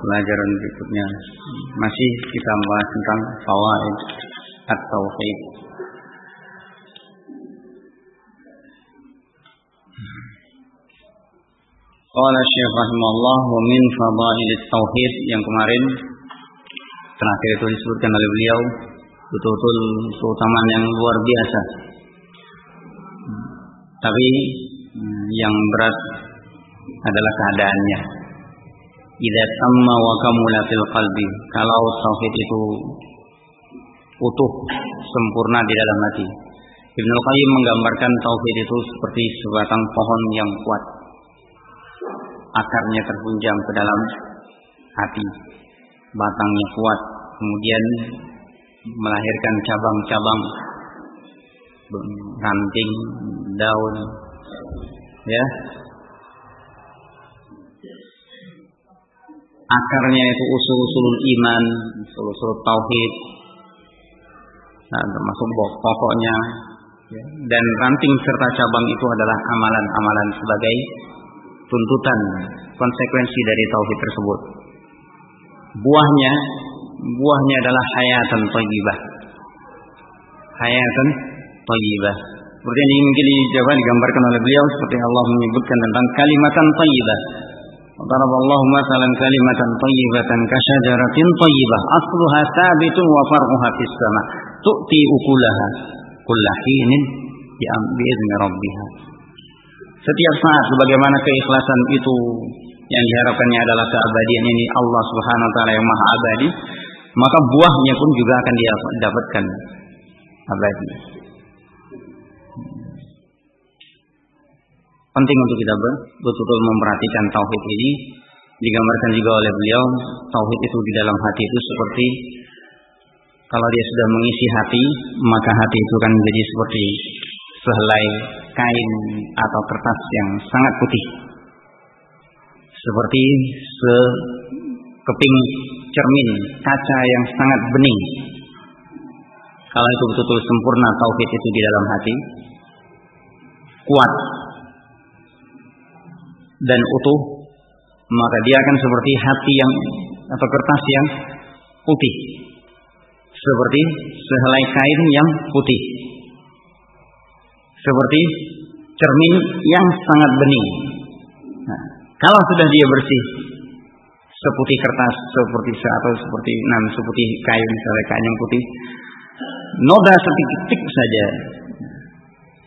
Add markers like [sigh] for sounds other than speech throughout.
pelajaran berikutnya masih kita membahas tentang fawaid at-tauhid. Qala Syekh rahimahullah wa min fadail tauhid yang kemarin terakhir itu disebutkan oleh beliau betul-betul keutamaan yang luar biasa. Tapi yang berat adalah keadaannya. Idza tamma wa kamula fil qalbi. Kalau tauhid itu utuh, sempurna di dalam hati. Ibnu Qayyim menggambarkan tauhid itu seperti sebatang pohon yang kuat. Akarnya terhunjam ke dalam hati. Batangnya kuat, kemudian melahirkan cabang-cabang ranting, daun, ya. Akarnya itu usul-usul iman, usul-usul tauhid, nah, termasuk pokoknya, ya. dan ranting serta cabang itu adalah amalan-amalan sebagai tuntutan konsekuensi dari tauhid tersebut. Buahnya, buahnya adalah hayatan thayyibah. Hayatan thayyibah. Seperti yang mungkin digambarkan oleh beliau seperti Allah menyebutkan tentang kalimatan thayyibah. Darab Allah masalan kalimatan thayyibatan kasyajaratin thayyibah asluha thabitun wa far'uha fis sama. Tu'ti ukulaha kullahinin bi'izni rabbiha. Setiap saat sebagaimana keikhlasan itu yang diharapkannya adalah keabadian ini Allah Subhanahu wa taala yang maha abadi, maka buahnya pun juga akan dia dapatkan abadi. Penting untuk kita betul-betul memperhatikan tauhid ini. Digambarkan juga oleh beliau, tauhid itu di dalam hati itu seperti kalau dia sudah mengisi hati, maka hati itu akan menjadi seperti sehelai kain atau kertas yang sangat putih. Seperti sekeping cermin kaca yang sangat bening. Kalau itu betul-betul sempurna tauhid itu di dalam hati, kuat dan utuh, maka dia akan seperti hati yang atau kertas yang putih. Seperti sehelai kain yang putih. Seperti cermin yang sangat bening. Nah, kalau sudah dia bersih, seputih kertas, seperti atau seperti nan seputih kain, misalnya kain yang putih, noda setitik saja,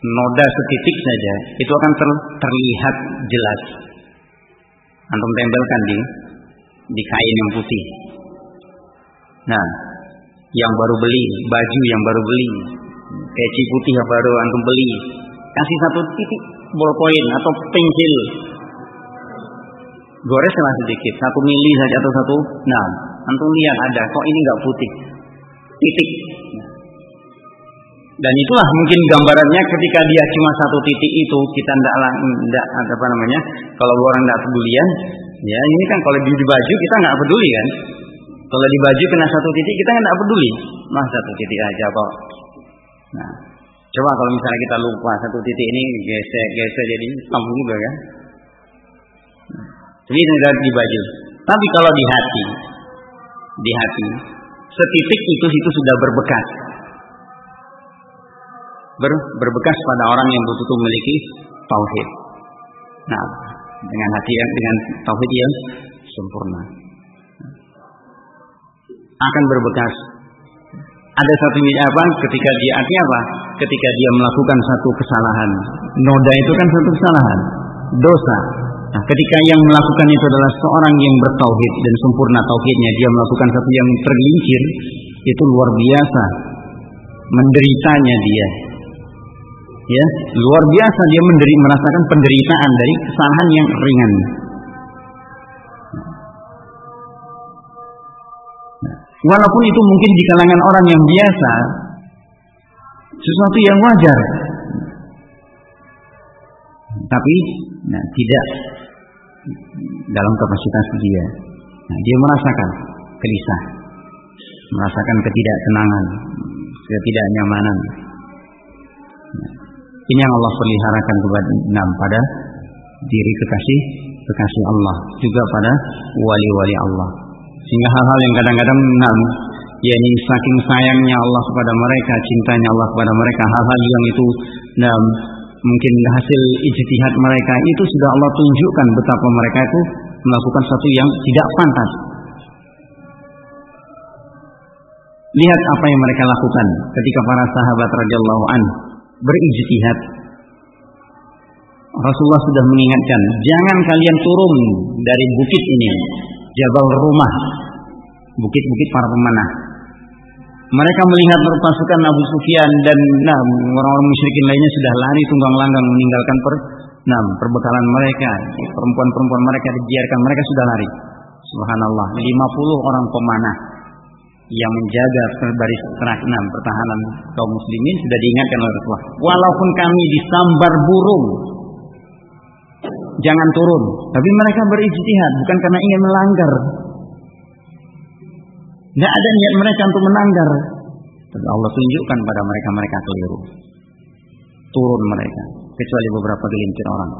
noda setitik saja, itu akan ter, terlihat jelas. Antum tempelkan di di kain yang putih. Nah, yang baru beli, baju yang baru beli, peci putih yang baru antum beli, kasih satu titik ballpoint atau pensil, goreslah sedikit, satu mili saja atau satu, nah, antum lihat ada, kok ini nggak putih, titik. Dan itulah mungkin gambarannya ketika dia cuma satu titik itu kita tidak tidak apa namanya kalau orang tidak pedulian ya. Ini kan kalau di, baju kita nggak peduli kan. Kalau di baju kena satu titik kita nggak peduli. Mah satu titik aja kok. Nah coba kalau misalnya kita lupa satu titik ini gesek gesek jadi hitam juga kan jadi tidak di baju. Tapi kalau di hati di hati setitik itu itu sudah berbekas ber, berbekas pada orang yang betul-betul memiliki tauhid. Nah, dengan hati yang dengan tauhid yang sempurna akan berbekas. Ada satu apa? Ketika dia artinya apa? Ketika dia melakukan satu kesalahan, noda itu kan satu kesalahan, dosa. Nah, ketika yang melakukan itu adalah seorang yang bertauhid dan sempurna tauhidnya, dia melakukan satu yang tergelincir, itu luar biasa menderitanya dia ya luar biasa dia menderi, merasakan penderitaan dari kesalahan yang ringan. Walaupun itu mungkin di kalangan orang yang biasa, sesuatu yang wajar, tapi nah, tidak dalam kapasitas dia. Nah, dia merasakan gelisah, merasakan ketidaktenangan, ketidaknyamanan. Ini yang Allah peliharakan kepada enam pada diri kekasih kekasih Allah juga pada wali-wali Allah. Sehingga hal-hal yang kadang-kadang nah, yakni saking sayangnya Allah kepada mereka, cintanya Allah kepada mereka, hal-hal yang itu nah, mungkin hasil ijtihad mereka itu sudah Allah tunjukkan betapa mereka itu melakukan sesuatu yang tidak pantas. Lihat apa yang mereka lakukan ketika para sahabat radhiyallahu an berijtihad. Rasulullah sudah mengingatkan, jangan kalian turun dari bukit ini, Jabal Rumah, bukit-bukit para pemanah. Mereka melihat pasukan Abu Sufyan dan nah, orang-orang musyrikin lainnya sudah lari tunggang langgang meninggalkan per, nah, perbekalan mereka. Perempuan-perempuan mereka dibiarkan, mereka sudah lari. Subhanallah, 50 orang pemanah yang menjaga baris enam pertahanan kaum muslimin sudah diingatkan oleh Rasulullah. Walaupun kami disambar burung, jangan turun. Tapi mereka berijtihad bukan karena ingin melanggar. Tidak ada niat mereka untuk melanggar. Tapi Allah tunjukkan pada mereka mereka keliru. Turun mereka, kecuali beberapa gelintir orang.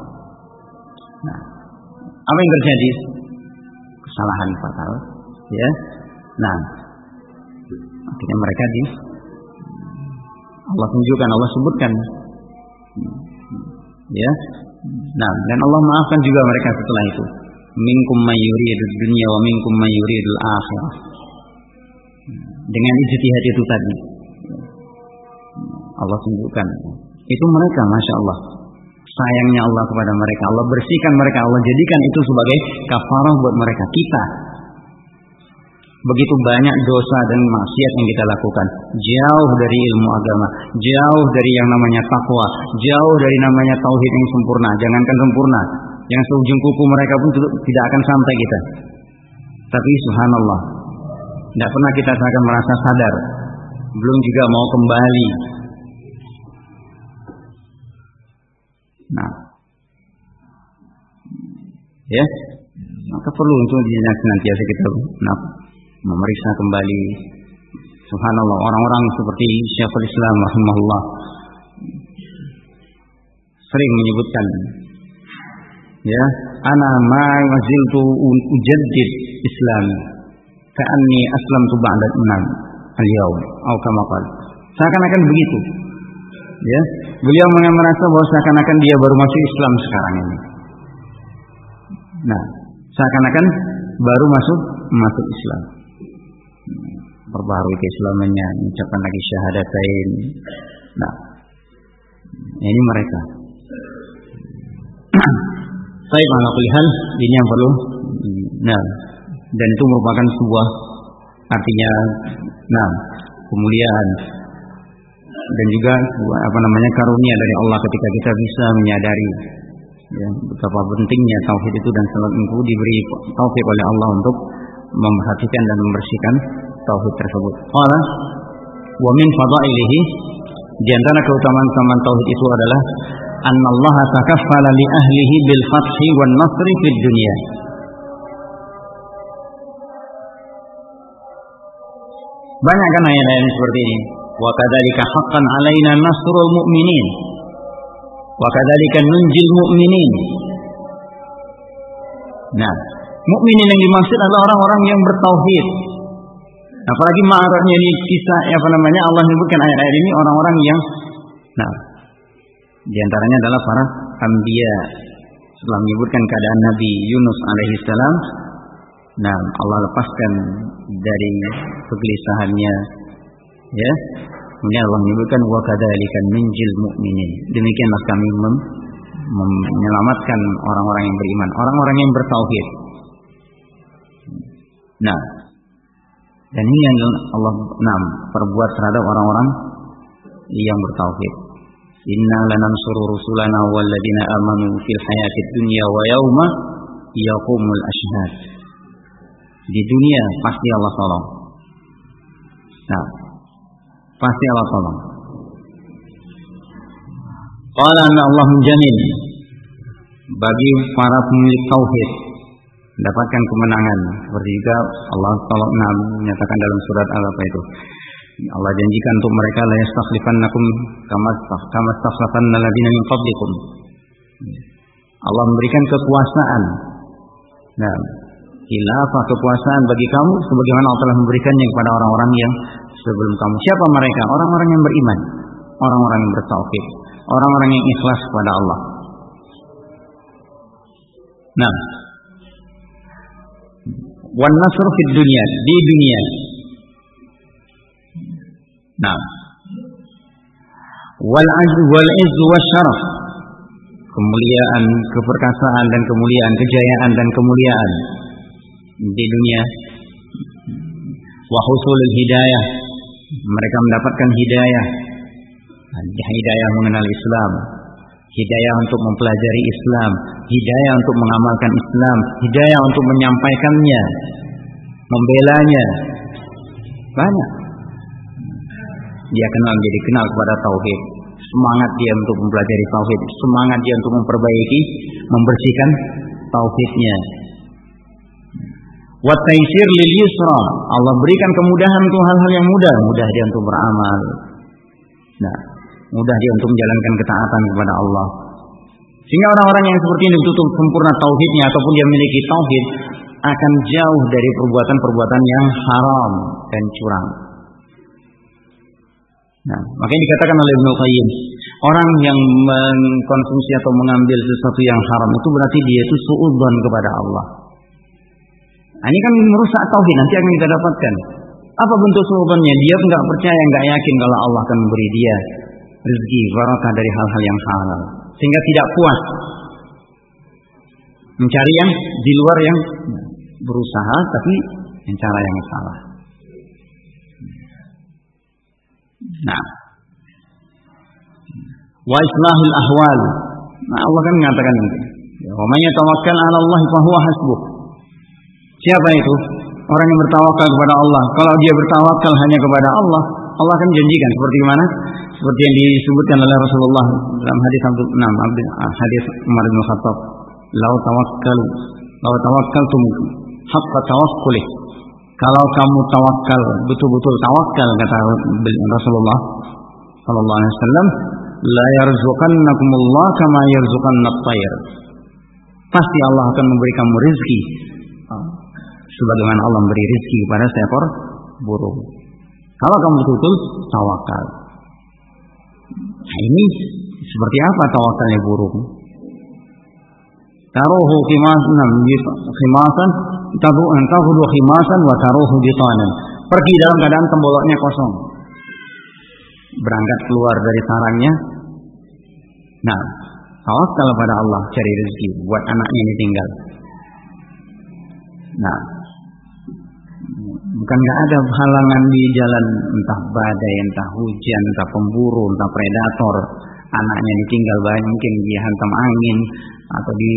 Nah, apa yang terjadi? Kesalahan fatal, ya. Nah, Akhirnya mereka di Allah tunjukkan, Allah sebutkan. Ya. Nah, dan Allah maafkan juga mereka setelah itu. Minkum mayuridud dunya wa minkum mayuridul akhirah. Dengan ijtihad itu tadi. Allah tunjukkan. Itu mereka, Masya Allah. Sayangnya Allah kepada mereka. Allah bersihkan mereka. Allah jadikan itu sebagai kafarah buat mereka. Kita begitu banyak dosa dan maksiat yang kita lakukan. Jauh dari ilmu agama jauh dari yang namanya takwa jauh dari namanya tauhid yang sempurna. Jangankan sempurna yang seujung kuku mereka pun tidak akan sampai kita. Tapi subhanallah tidak pernah kita akan merasa sadar. Belum juga mau kembali. Nah. Ya. Maka perlu untuk senantiasa kita nah, memeriksa kembali. Subhanallah orang-orang seperti Syekhul Islam rahimahullah sering menyebutkan ya ana ma waziltu ujaddid Islam ka'anni aslamtu ba'da enam al-yawm. Atau kama seakan-akan begitu ya. Beliau merasa bahwa seakan-akan dia baru masuk Islam sekarang ini. Nah seakan-akan baru masuk masuk Islam perbaharui keislamannya, mengucapkan lagi syahadatain. Nah, ini mereka. [clears throat] Saya ala kulihan ini yang perlu. Nah, dan itu merupakan sebuah artinya nah kemuliaan dan juga apa namanya karunia dari Allah ketika kita bisa menyadari ya, betapa pentingnya tauhid itu dan salat itu diberi taufik oleh Allah untuk memperhatikan dan membersihkan tauhid tersebut. Qala wa min fadailihi di antara keutamaan-keutamaan tauhid itu adalah annallaha takaffala li ahlihi bil fathi wan nasri fid dunya. Banyak kan ayat-ayat seperti ini. Wa kadzalika haqqan alaina nasrul mu'minin. Wa kadzalika nunjil mu'minin. Nah, mukminin yang dimaksud adalah orang-orang yang bertauhid, Apalagi ma'arafnya ini kisah apa namanya Allah menyebutkan ayat-ayat ini orang-orang yang nah di antaranya adalah para anbiya. Setelah menyebutkan keadaan Nabi Yunus alaihissalam nah Allah lepaskan dari kegelisahannya ya. Kemudian Allah menyebutkan wa kadzalika minjil mu'minin. Demikianlah kami mem menyelamatkan orang-orang yang beriman orang-orang yang bertauhid. Nah dan ini yang Allah nam perbuat terhadap orang-orang yang bertauhid. Inna lanansuru rusulana walladzina amanu fil hayatid dunya wa yauma yaqumul ashhad. Di dunia pasti Allah tolong. Nah, pasti Allah tolong. Qala Allah menjamin bagi para pemilik tauhid mendapatkan kemenangan seperti juga Allah tolong menyatakan dalam surat al apa itu Allah janjikan untuk mereka la yastakhlifannakum kama kama stakhlafanna alladziina min qablikum Allah memberikan kekuasaan nah khilafah kekuasaan bagi kamu sebagaimana Allah telah memberikannya kepada orang-orang yang sebelum kamu. Siapa mereka? Orang-orang yang beriman, orang-orang yang bertauhid, orang-orang yang ikhlas kepada Allah. Nah, wan nasr fid dunia di dunia. Nah, wal azz wal izz syaraf kemuliaan, keperkasaan dan kemuliaan, kejayaan dan kemuliaan di dunia. Wa husulul hidayah. Mereka mendapatkan hidayah. Hidayah mengenal Islam, hidayah untuk mempelajari Islam, hidayah untuk mengamalkan Islam, hidayah untuk menyampaikannya, membelanya. Banyak. Dia kenal menjadi kenal kepada tauhid. Semangat dia untuk mempelajari tauhid, semangat dia untuk memperbaiki, membersihkan tauhidnya. Wa taisir lil yusra. Allah berikan kemudahan untuk hal-hal yang mudah, mudah dia untuk beramal. Nah, mudah dia untuk menjalankan ketaatan kepada Allah. Sehingga orang-orang yang seperti ini tutup sempurna tauhidnya ataupun dia memiliki tauhid akan jauh dari perbuatan-perbuatan yang haram dan curang. Nah, makanya dikatakan oleh Ibnu Qayyim, orang yang mengkonsumsi atau mengambil sesuatu yang haram itu berarti dia itu suudzon kepada Allah. Nah, ini kan merusak tauhid nanti akan kita dapatkan. Apa bentuk suudzonnya? Dia enggak percaya, enggak yakin kalau Allah akan memberi dia rezeki barakah dari hal-hal yang halal sehingga tidak puas mencari yang di luar yang berusaha tapi yang cara yang salah. Nah, wa islahul ahwal. Nah, Allah kan mengatakan itu. Wa may yatawakkal 'ala Allah fa hasbuh. Siapa itu? Orang yang bertawakal kepada Allah. Kalau dia bertawakal hanya kepada Allah, Allah akan janjikan seperti mana? Seperti yang disebutkan oleh Rasulullah dalam hadis Abdul Nam, hadis Umar bin Khattab. Lau tawakkal, lau tawakkaltum haqqa tawakkulih. Kalau kamu tawakal betul-betul tawakal kata Rasulullah sallallahu alaihi wasallam la yarzuqannakumullah kama yarzuqannat tayr pasti Allah akan memberi kamu rezeki. Sebagaimana Allah memberi rezeki kepada seekor burung. Kalau kamu betul-betul tawakal nah ini seperti apa tawakalnya burung taruhu khimasan khimasan tahudu khimasan wa taruhu bitanan. Pergi dalam keadaan temboloknya kosong. Berangkat keluar dari sarangnya. Nah, tawakal pada Allah cari rezeki buat anaknya ini tinggal. Nah, bukan nggak ada halangan di jalan entah badai, entah hujan, entah pemburu, entah predator. Anaknya ditinggal banyak mungkin dihantam angin, atau di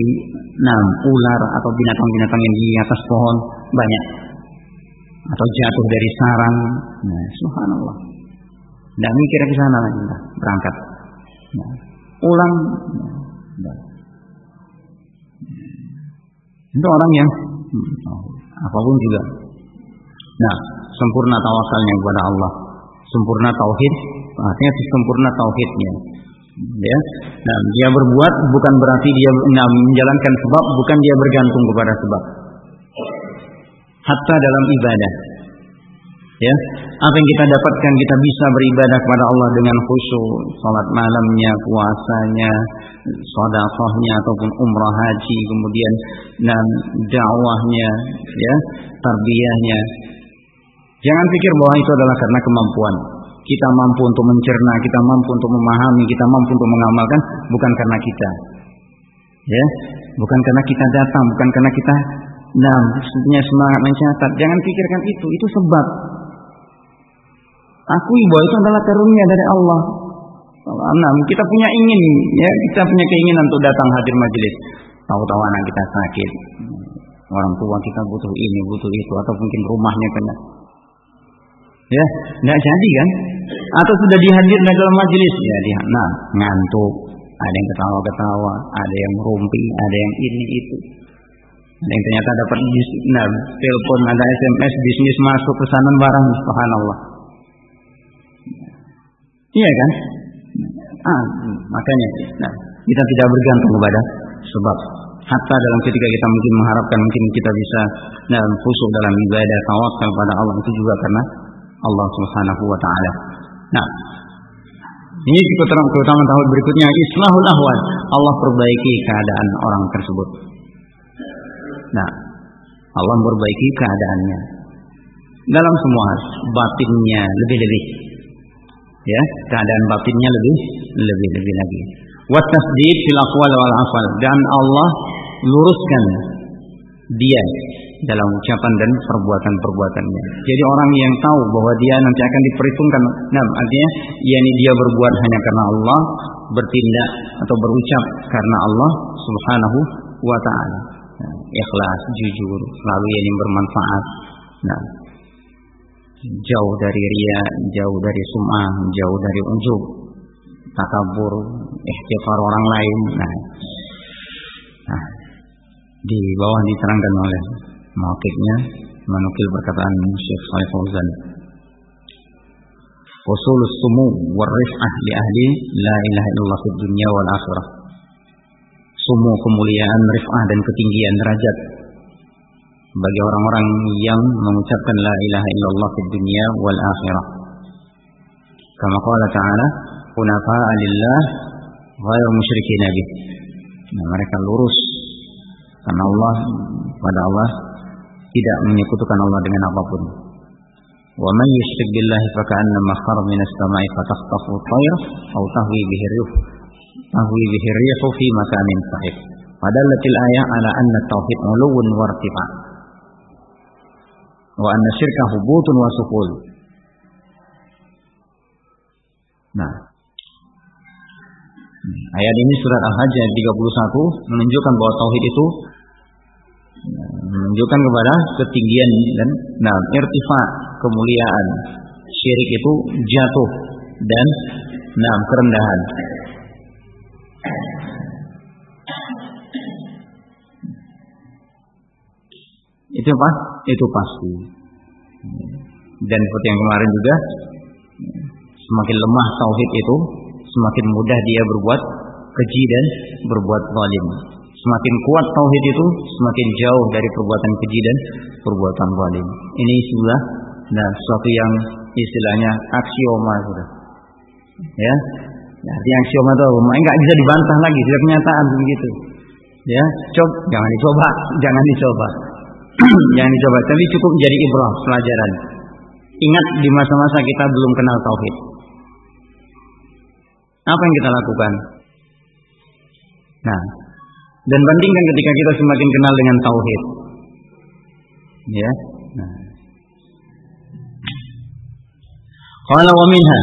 nah, ular atau binatang-binatang yang di atas pohon banyak. Atau jatuh dari sarang. Nah subhanallah. Tidak mikir ke sana lagi berangkat. Nah, pulang. Nah, itu orang yang hmm, apa pun juga nah sempurna tawakalnya kepada Allah. Sempurna tauhid artinya sempurna tauhidnya. Ya. Nah dia berbuat bukan berarti dia nah, menjalankan sebab bukan dia bergantung kepada sebab. Hatta dalam ibadah. Ya. Apa yang kita dapatkan kita bisa beribadah kepada Allah dengan khusyuk. Salat malamnya puasanya sedekahnya ataupun umrah haji kemudian dan dakwahnya ya tarbiyahnya jangan pikir bahwa itu adalah karena kemampuan kita mampu untuk mencerna, kita mampu untuk memahami, kita mampu untuk mengamalkan bukan karena kita. Ya, bukan karena kita datang, bukan karena kita nah punya semangat mencatat. Jangan pikirkan itu, itu sebab. Akui bahwa itu adalah karunia dari Allah. Nah, kita punya ingin, ya kita punya keinginan untuk datang hadir majelis. Tahu-tahu anak kita sakit, orang tua kita butuh ini, butuh itu, atau mungkin rumahnya kena Ya, tidak jadi kan? Atau sudah dihadir dalam majelis, ya dia nah, ngantuk, ada yang ketawa-ketawa, ada yang merumpi, ada yang ini itu. Ada yang ternyata dapat nah, telepon, ada SMS, bisnis masuk pesanan barang, subhanallah. Iya kan? Ah, makanya nah, kita tidak bergantung kepada sebab. Hatta dalam ketika kita mungkin mengharapkan mungkin kita bisa dalam khusyuk dalam ibadah tawakal pada Allah itu juga karena Allah Subhanahu wa taala. Nah, ini keutamaan tahun berikutnya islahul ahwal. Allah perbaiki keadaan orang tersebut. Nah, Allah memperbaiki keadaannya dalam semua batinnya lebih-lebih. Ya, keadaan batinnya lebih lebih-lebih lagi. Wa tasdid fil aqwal wal afal dan Allah luruskan dia dalam ucapan dan perbuatan-perbuatannya. Jadi orang yang tahu bahwa dia nanti akan diperhitungkan, nah artinya yakni dia berbuat hanya karena Allah, bertindak atau berucap karena Allah Subhanahu wa taala. Nah, ikhlas, jujur, selalu yang bermanfaat. Nah, jauh dari ria, jauh dari sum'ah, jauh dari ujub, takabur, ikhtifar orang lain. Nah, nah di bawah diterangkan oleh mawakibnya menukil perkataan Syekh Saleh Fauzan. Usul sumu warif'ah li ahli la ilaha illallah fid dunya wal akhirah. Sumu kemuliaan, rif'ah dan ketinggian derajat bagi orang-orang yang mengucapkan la ilaha illallah fid dunya wal akhirah. Kama qala ta'ala, "Hunafa'a lillah ghairu musyrikin bih." Nah, mereka lurus karena Allah pada Allah tidak menyekutukan Allah dengan apa pun. Wa man yusyrik billahi faka'annama khara minas sama'i fatakhtafu at-tayr aw tahwi bihi rih tahwi bihi rih fi makanin sahih. Padalatil ayah ala anna tauhid uluwun wa irtifa' wa anna syirka hubutun wa sukul. Nah, ayat ini surat Al-Hajj ayat 31 menunjukkan bahwa tauhid itu menunjukkan kepada ketinggian dan nah irtifa kemuliaan. Syirik itu jatuh dan nah kerendahan. Itu apa? Itu pasti. Dan seperti yang kemarin juga semakin lemah tauhid itu semakin mudah dia berbuat keji dan berbuat zalim Semakin kuat tauhid itu, semakin jauh dari perbuatan keji dan perbuatan zalim. Ini sudah nah suatu yang istilahnya aksioma sudah. Ya. Artinya aksioma itu enggak bisa dibantah lagi, sudah kenyataan begitu. Ya, coba jangan dicoba, [laughs] jangan dicoba. [clears throat] jangan dicoba, tapi cukup jadi ibrah, pelajaran. Ingat di masa-masa kita belum kenal tauhid. Apa yang kita lakukan? Nah, dan bandingkan ketika kita semakin kenal dengan tauhid. Ya. Nah. Qala wa minha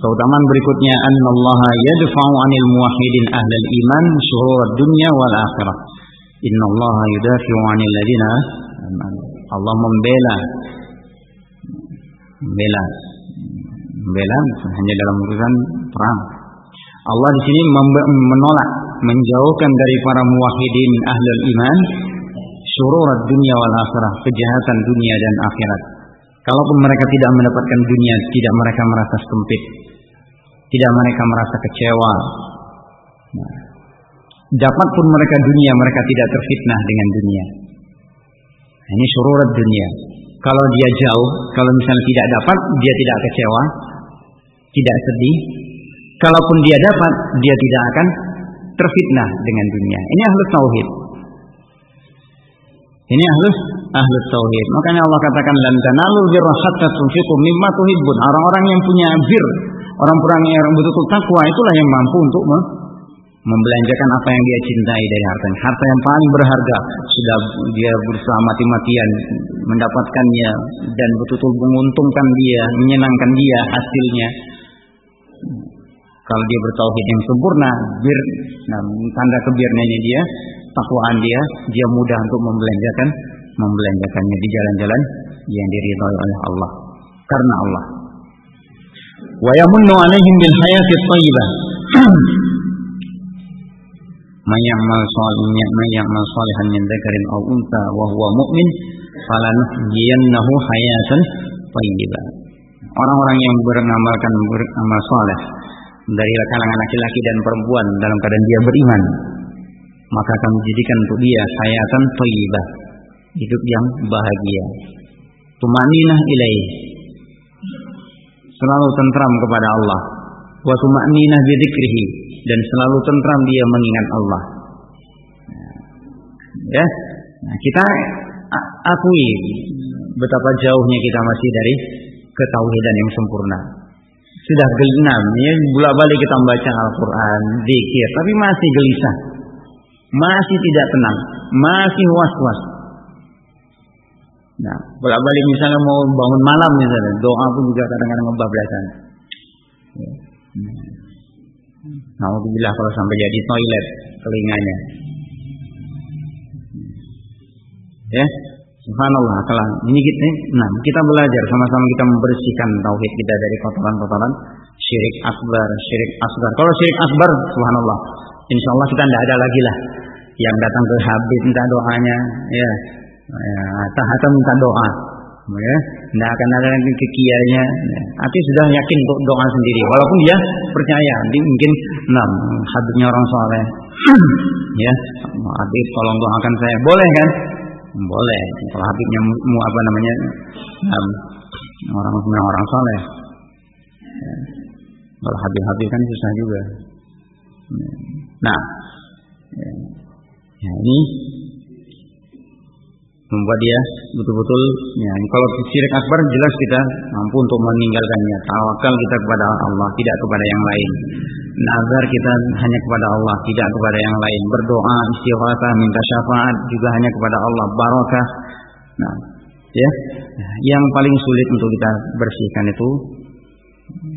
keutamaan berikutnya annallaha yadfa'u 'anil muwahhidin ahlal iman syurur dunya wal akhirah. Innallaha yudafi'u 'anil ladina Allah membela membela membela hanya dalam urusan perang. Allah di sini menolak menjauhkan dari para muwahhidin ahlul iman syururat dunia wal akhirah, kejahatan dunia dan akhirat. Kalaupun mereka tidak mendapatkan dunia, tidak mereka merasa sempit, tidak mereka merasa kecewa. Nah, dapat pun mereka dunia, mereka tidak terfitnah dengan dunia. Ini syururat dunia. Kalau dia jauh, kalau misalnya tidak dapat, dia tidak kecewa, tidak sedih. Kalaupun dia dapat, dia tidak akan terfitnah dengan dunia. Ini ahlus tauhid. Ini ahlus ahlus tauhid. Makanya Allah katakan lan tanalul birra hatta tunfiqu mimma tuhibbun. Orang-orang yang punya bir, orang-orang yang betul-betul takwa itulah yang mampu untuk membelanjakan apa yang dia cintai dari harta. Harta yang paling berharga sudah dia berusaha mati-matian mendapatkannya dan betul-betul menguntungkan dia, menyenangkan dia hasilnya. Kalau dia bertauhid yang sempurna, bir, nah, tanda kebirnanya dia, takwaan dia, dia mudah untuk membelanjakan, membelanjakannya di jalan-jalan yang diridhai oleh Allah. Karena Allah. Wa yamunnu alaihim bil hayati thayyibah. [clears throat] Man ya'mal salihan man ya'mal salihan min dzakarin aw untha wa huwa mu'min falanuhyiyannahu hayatan thayyibah. Orang-orang yang beramalkan beramal saleh dari kalangan laki-laki dan perempuan dalam keadaan dia beriman maka kami jadikan untuk dia hayatan thayyibah, hidup yang bahagia. Tumaninah ilaih. Selalu tentram kepada Allah. Wa tumaninah bidzikrihi dan selalu tentram dia mengingat Allah. Ya. Nah, kita akui betapa jauhnya kita masih dari ketauhidan yang sempurna. Sudah gelinam, ya bolak balik kita membaca Al-Quran, zikir, tapi masih gelisah, masih tidak tenang, masih was-was. Nah, bolak balik misalnya mau bangun malam misalnya, doa pun juga kadang-kadang ngebablasan. Ya. Nah, Alhamdulillah kalau sampai jadi toilet telinganya. Ya, Subhanallah, telah ini kita, nah kita belajar sama-sama kita membersihkan tauhid kita dari kotoran-kotoran syirik akbar, syirik asgar. Kalau syirik akbar, subhanallah, insya Allah kita tidak ada lagi lah yang datang ke Habib minta doanya, ya, ya tahata minta doa, ya, tidak akan ada lagi ke kiainya. Ya. Tapi sudah yakin untuk doa sendiri, walaupun dia percaya, dia mungkin enam Habibnya orang soleh, [clears throat] ya, Habib tolong doakan saya, boleh kan? Boleh. Kalau Habibnya mu apa namanya orang orang soleh. Ya. kalau Habib-Habib kan susah juga. Nah ya, ya ini membuat dia betul-betul ya. Kalau syirik akbar jelas kita mampu untuk meninggalkannya. Tawakal kita kepada Allah tidak kepada yang lain. Nazar kita hanya kepada Allah tidak kepada yang lain. Berdoa istighatsah minta syafaat juga hanya kepada Allah. Barakah nah ya. Yang paling sulit untuk kita bersihkan itu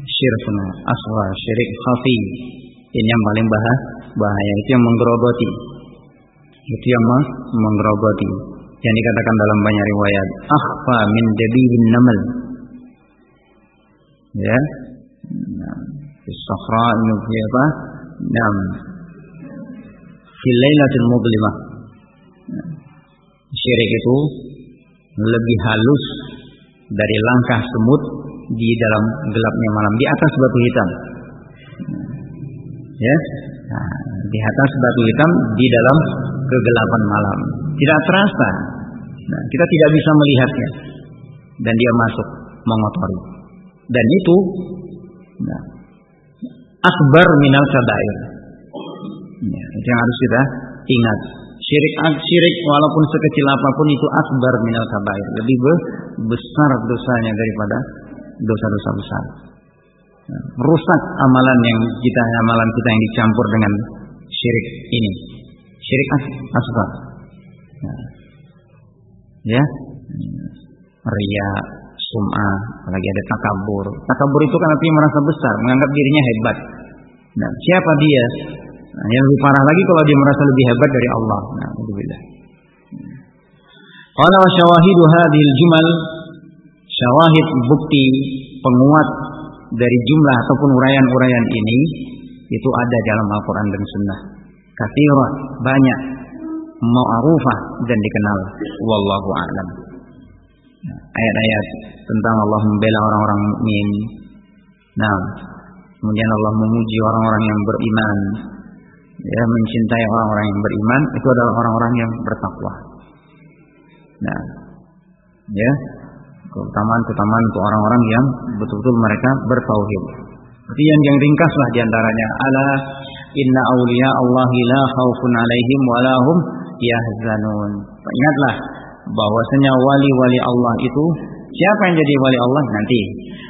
syirkun asghar syirik khafi. Ini yang paling bahaya bahaya itu yang menggerogoti. Itu yang menggerogoti yang dikatakan dalam banyak riwayat akhfa min dabibin namal ya nah, Sahra ini apa? Nam. Fil lailatul mudlimah. Syirik itu lebih halus dari langkah semut di dalam gelapnya malam di atas batu hitam. Ya, nah, di atas batu hitam di dalam kegelapan malam. Tidak terasa. Nah, kita tidak bisa melihatnya dan dia masuk mengotori. Dan itu nah, akbar minal kabair. Ya, itu yang harus kita ingat. Syirik syirik walaupun sekecil apa pun itu akbar minal kabair. Lebih besar dosanya daripada dosa-dosa besar. Ya, rusak amalan yang kita amalan kita yang dicampur dengan syirik ini. Syirik asbar. Ya. Ria, sum'ah, apalagi ada takabur. Takabur itu kan artinya merasa besar, menganggap dirinya hebat. Nah, siapa dia? Nah, yang lebih parah lagi kalau dia merasa lebih hebat dari Allah. Nah, alhamdulillah. Qala wa syawahidu hadhil jumal syawahid bukti penguat dari jumlah ataupun uraian-uraian ini itu ada dalam Al-Qur'an dan Sunnah. Katsirah, banyak, ma'rufah dan dikenal. Wallahu a'lam. Ayat-ayat tentang Allah membela orang-orang mukmin. Nah, kemudian Allah memuji orang-orang yang beriman, ya mencintai orang-orang yang beriman itu adalah orang-orang yang bertakwa. Nah, ya keutamaan-keutamaan untuk orang-orang yang betul-betul mereka bertauhid. Seperti yang yang ringkaslah di antaranya ala inna awliya Allah la alaihim walahum yahzanun. Ingatlah bahwasanya wali-wali Allah itu siapa yang jadi wali Allah nanti.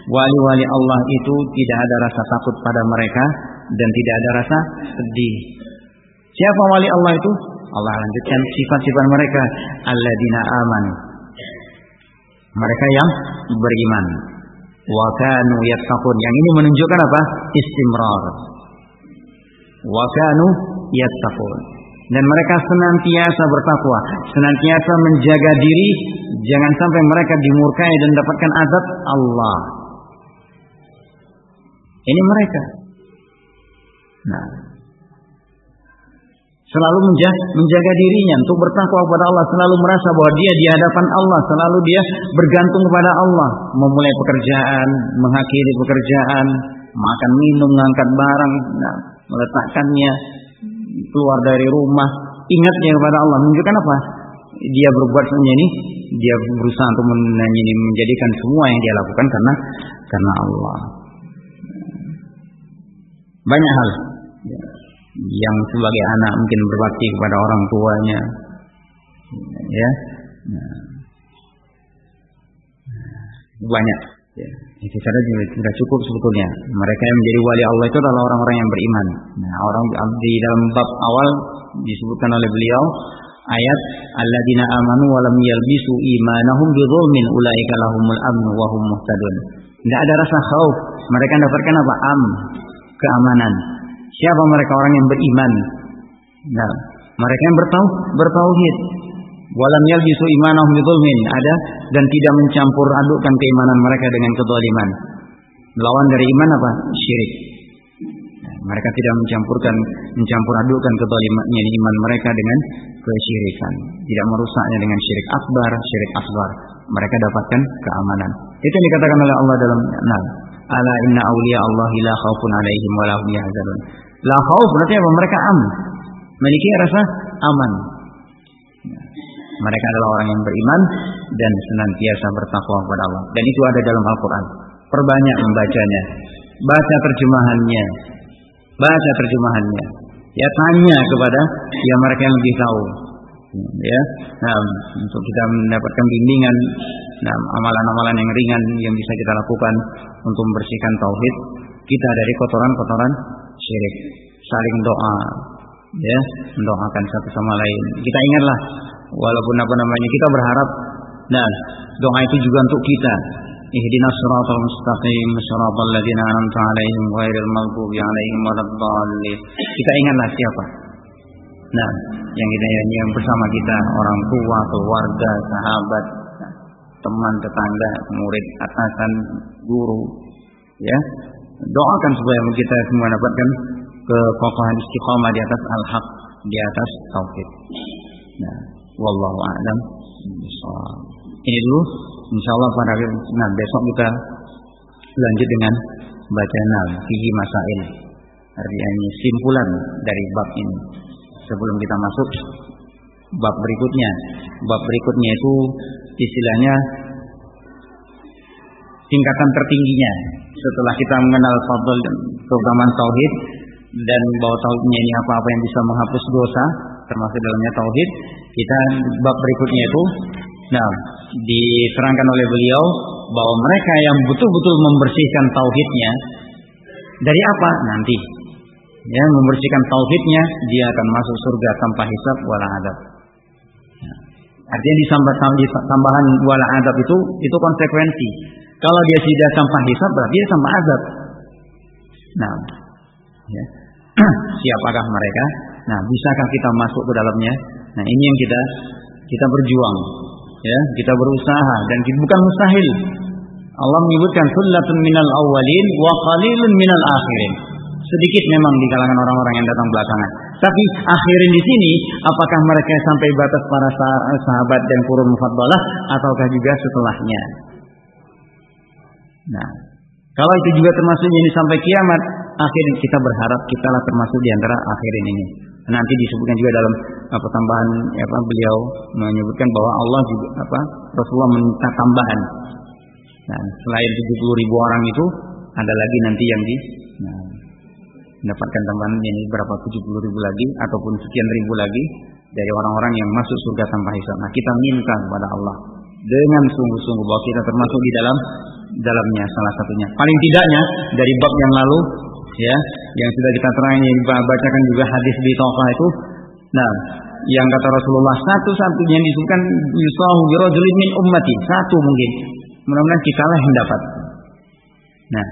Wali-wali Allah itu tidak ada rasa takut pada mereka dan tidak ada rasa sedih. Siapa wali Allah itu? Allah lanjutkan sifat-sifat mereka alladzina aman. Mereka yang beriman. Wa kanu yattaqun. Yang ini menunjukkan apa? Istimrar. Wa kanu yattaqun dan mereka senantiasa bertakwa, senantiasa menjaga diri jangan sampai mereka dimurkai dan mendapatkan azab Allah. Ini mereka. Nah, selalu menjaga, menjaga dirinya untuk bertakwa kepada Allah, selalu merasa bahwa dia di hadapan Allah, selalu dia bergantung kepada Allah, memulai pekerjaan, mengakhiri pekerjaan, makan minum, mengangkat barang, nah, meletakkannya keluar dari rumah, Ingat dia kepada Allah. Menunjukkan apa? Dia berbuat semuanya ini, dia berusaha untuk menjadikan semua yang dia lakukan karena karena Allah. Banyak hal yang sebagai anak mungkin berbakti kepada orang tuanya, ya. Banyak. Ya. Itu saja sudah cukup sebetulnya. Mereka yang menjadi wali Allah itu adalah orang-orang yang beriman. Nah, orang di dalam bab awal disebutkan oleh beliau ayat alladzina amanu wa lam yalbisu imanahum bidzulmin ulaika lahumul amnu wa hum muhtadun. Tidak ada rasa khauf. Mereka mendapatkan apa? Am, keamanan. Siapa mereka orang yang beriman? Nah, mereka yang bertau bertauhid. Walam yalbisu imanahum bidzulmin. Ada dan tidak mencampur adukkan keimanan mereka dengan kezaliman. Lawan dari iman apa? Syirik. Mereka tidak mencampurkan mencampur adukan kezalimannya iman mereka dengan kesyirikan. Tidak merusaknya dengan syirik akbar, syirik asbar. Mereka dapatkan keamanan. Itu yang dikatakan oleh Allah dalam nah, Ala inna awliya Allah la khaufun alaihim wa lahum yahzanun. La khauf berarti apa? Mereka am. Memiliki rasa aman. Mereka adalah orang yang beriman dan senantiasa bertakwa kepada Allah. Dan itu ada dalam Al-Quran. Perbanyak membacanya. Baca terjemahannya. Baca terjemahannya. Ya tanya kepada yang mereka yang lebih tahu. Ya, nah, untuk kita mendapatkan bimbingan, nah, amalan-amalan yang ringan yang bisa kita lakukan untuk membersihkan tauhid kita dari kotoran-kotoran syirik. Saling doa, ya, mendoakan satu sama lain. Kita ingatlah, walaupun apa namanya kita berharap nah doa itu juga untuk kita Ihdina siratal mustaqim siratal ladzina an'amta 'alaihim ghairil maghdubi 'alaihim waladdallin. Kita ingatlah siapa? Nah, yang kita yang, yang bersama kita orang tua, keluarga, sahabat, teman, tetangga, murid, atasan, guru, ya. Doakan supaya kita semua dapatkan kekokohan istiqomah di atas al-haq, di atas tauhid. Nah, wallahu a'lam ini dulu Insya Allah pada nah besok kita lanjut dengan baca nam fihi masail. Artinya simpulan dari bab ini. Sebelum kita masuk bab berikutnya. Bab berikutnya itu istilahnya tingkatan tertingginya. Setelah kita mengenal fadl keutamaan tauhid dan bahwa tauhidnya ini apa-apa yang bisa menghapus dosa, termasuk dalamnya tauhid, kita bab berikutnya itu Nah, diterangkan oleh beliau bahwa mereka yang betul-betul membersihkan tauhidnya dari apa? Nanti. Ya, membersihkan tauhidnya, dia akan masuk surga tanpa hisab wala adab. Ya. Artinya di tambahan wala adab itu itu konsekuensi. Kalau dia tidak tanpa hisab berarti dia tanpa adab. Nah, ya. [clears throat] siapakah mereka? Nah, bisakah kita masuk ke dalamnya? Nah, ini yang kita kita berjuang ya. Kita berusaha dan bukan mustahil. Allah menyebutkan sullatun minal awwalin wa qalilun minal akhirin. Sedikit memang di kalangan orang-orang yang datang belakangan. Tapi akhirin di sini apakah mereka sampai batas para sahabat dan kurun mufaddalah ataukah juga setelahnya? Nah kalau itu juga termasuk ini sampai kiamat akhir kita berharap kita lah termasuk di antara akhirin ini Nanti disebutkan juga dalam apa tambahan apa beliau menyebutkan bahwa Allah juga apa Rasulullah meminta tambahan. Nah, selain 70 ribu orang itu ada lagi nanti yang di nah, mendapatkan tambahan ini berapa 70 ribu lagi ataupun sekian ribu lagi dari orang-orang yang masuk surga tanpa hisab. Nah, kita minta kepada Allah dengan sungguh-sungguh bahwa kita termasuk di dalam dalamnya salah satunya. Paling tidaknya dari bab yang lalu ya yang sudah kita terangi bacakan juga hadis di Tawfah itu. Nah yang kata Rasulullah satu-satunya yang disebutkan yusahu birajulin min ummati. Satu mungkin. Mudah-mudahan kita lah yang dapat. Nah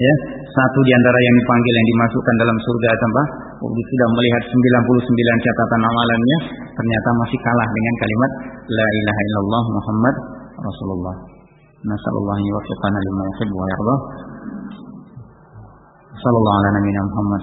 ya satu di antara yang dipanggil yang dimasukkan dalam surga tanpa oh, sudah melihat 99 catatan amalannya ternyata masih kalah dengan kalimat la ilaha illallah Muhammad Rasulullah. Nasallallahu alaihi wa sallam lima yuhibbu wa yardah sallallahu ala nabiyina Muhammad